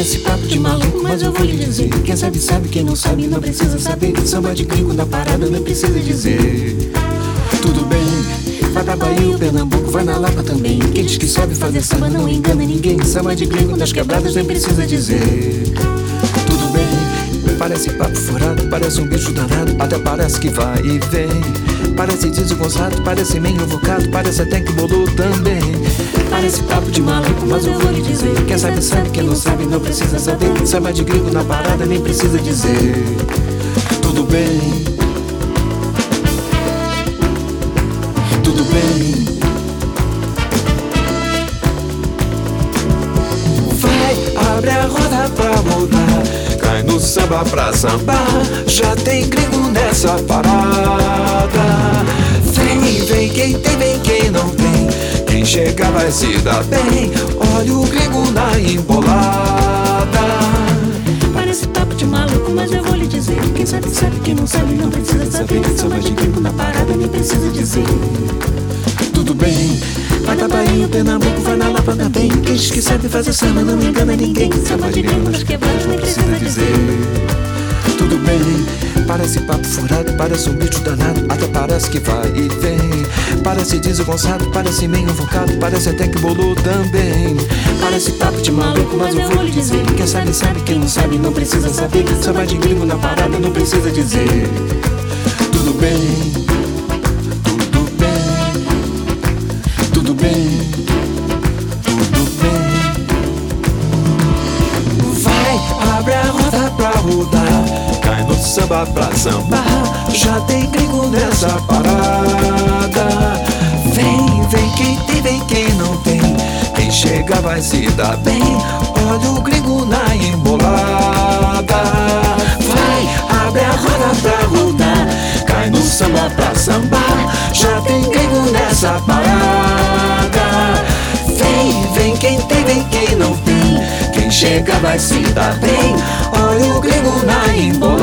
Parece papo de maluco, mas eu vou lhe dizer. Quem sabe, sabe, quem não sabe, não precisa saber. Samba de gringo na parada, não precisa dizer. Tudo bem, vai da Bahia, o Pernambuco, vai na Lapa também. Quem diz que sabe fazer samba não engana ninguém. Samba de gringo nas quebradas, nem precisa dizer. Tudo bem, parece papo furado, parece um bicho danado, até parece que vai e vem. Parece desengonçado, parece meio invocado, parece até que bolou também. Parece papo de maluco, mas eu sabe, sabe, quem não sabe, não precisa saber. Samba de gringo na parada, nem precisa dizer. Tudo bem. Tudo bem. Vai, abre a roda pra mudar. Cai no samba pra sambar. Já tem gringo nessa parada. Vem, vem, quem tem, vem, quem não tem. Quem chega vai se dar bem. Olha o gringo na sabe, sabe, quem não sabe, não precisa saber. Samba de gringo na parada, nem precisa dizer. Tudo bem, vai da Bahia, o Pernambuco, vai na Lapa também. Quem diz que sabe fazer samba não engana ninguém. Samba de gringo nas quebradas, nem precisa dizer. Tudo bem, parece papo furado, parece um bicho danado, até parece que vai e vem. Parece desengonçado, parece meio invocado, parece até que bolou também. Parece papo de maluco, mas eu vou lhe dizer. Quem sabe, sabe, quem não sabe, não precisa saber. Samba de gringo na parada, não precisa dizer. Tudo bem, samba pra sambar. Já tem gringo nessa parada. Vem, vem, quem tem, vem, quem não tem. Quem chega vai se dar bem. Olha o gringo na embolada. Vai, abre a roda pra rodar. Cai no samba pra sambar. Já tem gringo nessa parada. Vem, vem, quem tem, vem, quem não tem. Quem chega vai se dar bem. Olha o gringo na embolada.